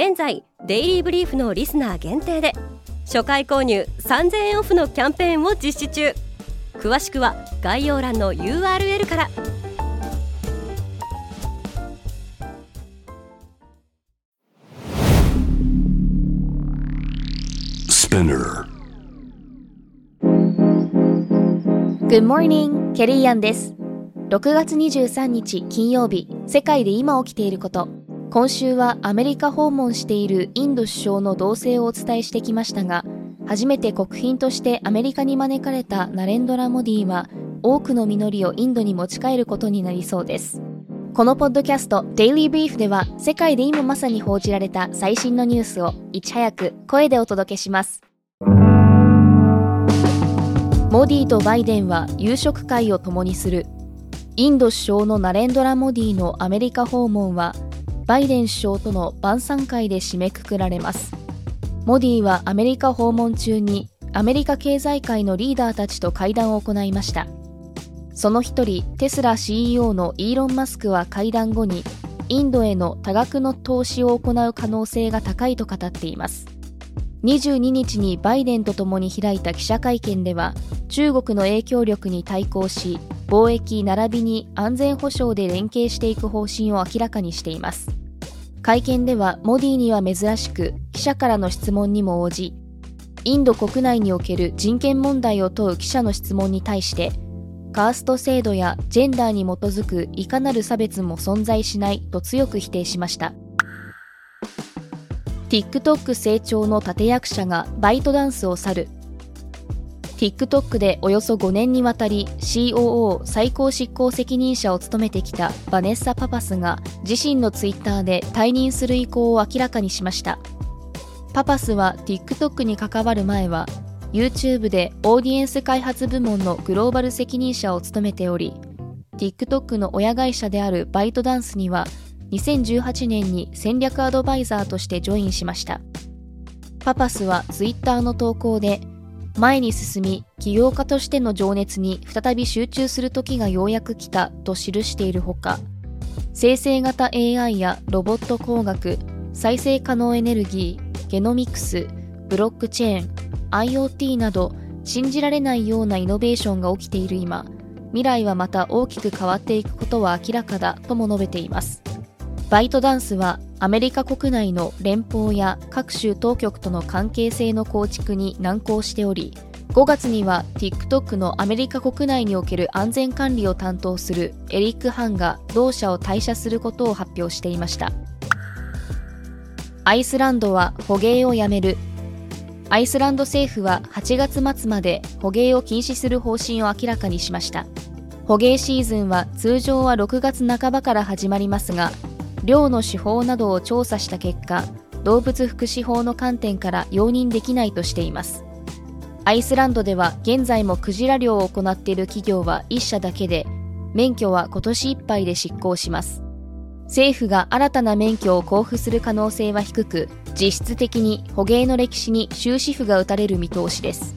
現在デイリーブリーフのリスナー限定で初回購入3000円オフのキャンペーンを実施中。詳しくは概要欄の URL から。Good morning, ケリーアンです。6月23日金曜日世界で今起きていること今週はアメリカ訪問しているインド首相の動静をお伝えしてきましたが初めて国賓としてアメリカに招かれたナレンドラ・モディは多くの実りをインドに持ち帰ることになりそうです。このポッドキャスト「デイリー・ブリーフ」では世界で今まさに報じられた最新のニュースをいち早く声でお届けします。モディとバイデンは夕食会を共にする。インド首相のナレンドラ・モディのアメリカ訪問はバイデン首相との晩餐会で締めくくられます。モディはアメリカ訪問中にアメリカ経済界のリーダーたちと会談を行いました。その一人テスラ CEO のイーロン・マスクは会談後にインドへの多額の投資を行う可能性が高いと語っています。22日にバイデンと共に開いた記者会見では中国の影響力に対抗し貿易並びに安全保障で連携していく方針を明らかにしています。会見ではモディには珍しく記者からの質問にも応じインド国内における人権問題を問う記者の質問に対してカースト制度やジェンダーに基づくいかなる差別も存在しないと強く否定しました。TikTok 成長の立役者がバイトダンスを去る。TikTok でおよそ5年にわたり COO 最高執行責任者を務めてきたバネッサ・パパスが自身のツイッターで退任する意向を明らかにしました。パパスは TikTok に関わる前は YouTube でオーディエンス開発部門のグローバル責任者を務めており TikTok の親会社であるバイトダンスには2018年に戦略アドバイザーとしてジョインしました。パパスは Twitter の投稿で前に進み起業家としての情熱に再び集中する時がようやく来たと記しているほか生成型 AI やロボット工学再生可能エネルギーゲノミクスブロックチェーン IoT など信じられないようなイノベーションが起きている今未来はまた大きく変わっていくことは明らかだとも述べています。バイトダンスはアメリカ国内の連邦や各州当局との関係性の構築に難航しており5月には TikTok のアメリカ国内における安全管理を担当するエリック・ハンが同社を退社することを発表していました。アイスランドは捕鯨をやめる。アイスランド政府は8月末まで捕鯨を禁止する方針を明らかにしました。捕鯨シーズンは通常は6月半ばから始まりますが漁の手法などを調査した結果動物福祉法の観点から容認できないとしています。アイスランドでは現在もクジラ漁を行っている企業は1社だけで免許は今年いっぱいで失効します。政府が新たな免許を交付する可能性は低く実質的に捕鯨の歴史に終止符が打たれる見通しです。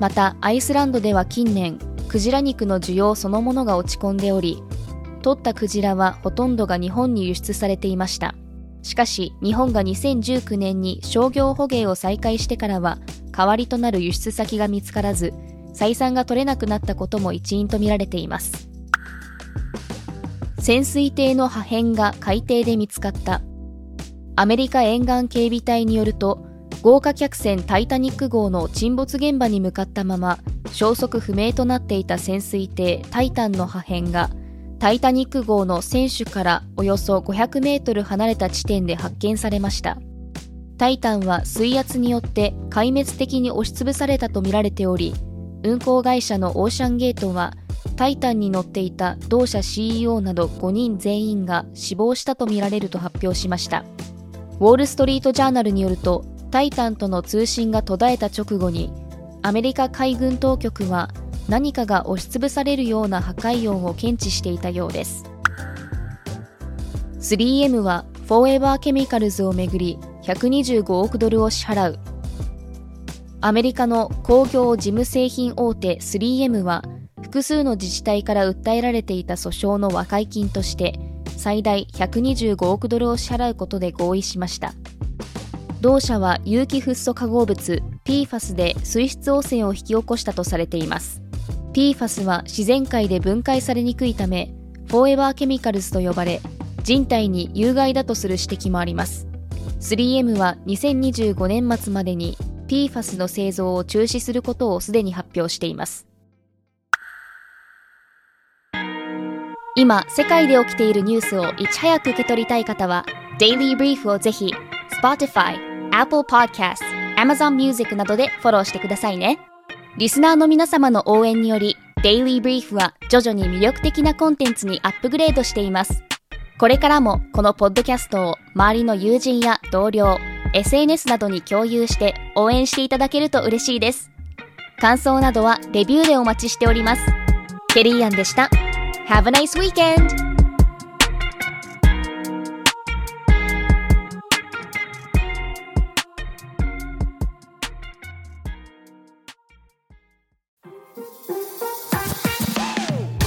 またアイスランドでは近年クジラ肉の需要そのものが落ち込んでおり取ったクジラはほとんどが日本に輸出されていました。しかし、日本が2019年に商業捕鯨を再開してからは、代わりとなる輸出先が見つからず、採算が取れなくなったことも一因とみられています。潜水艇の破片が海底で見つかった。アメリカ沿岸警備隊によると、豪華客船タイタニック号の沈没現場に向かったまま、消息不明となっていた潜水艇タイタンの破片がタイタニック号の船首からおよそ500メートル離れた地点で発見されました。タイタンは水圧によって壊滅的に押しつぶされたとみられており、運航会社のオーシャンゲートは、タイタンに乗っていた同社 CEO など5人全員が死亡したとみられると発表しました。ウォール・ストリート・ジャーナルによるとタイタンとの通信が途絶えた直後にアメリカ海軍当局は何かが押しつぶされるような破壊音を検知していたようです。3M は Forever Chemicals をめぐり125億ドルを支払う。アメリカの工業事務製品大手 3M は複数の自治体から訴えられていた訴訟の和解金として最大125億ドルを支払うことで合意しました。同社は有機フッ素化合物 PFAS で水質汚染を引き起こしたとされています。PFAS は自然界で分解されにくいため Forever Chemicals と呼ばれ人体に有害だとする指摘もあります。3M は2025年末までに PFAS の製造を中止することをすでに発表しています。今世界で起きているニュースをいち早く受け取りたい方は Daily Brief をぜひ Spotify、Apple Podcast、Amazon Music などでフォローしてくださいね。リスナーの皆様の応援により Daily Brief は徐々に魅力的なコンテンツにアップグレードしていますこれからもこのポッドキャストを周りの友人や同僚 SNS などに共有して応援していただけると嬉しいです。感想などはレビューでお待ちしております。ケリーアンでした。Have a nice weekend!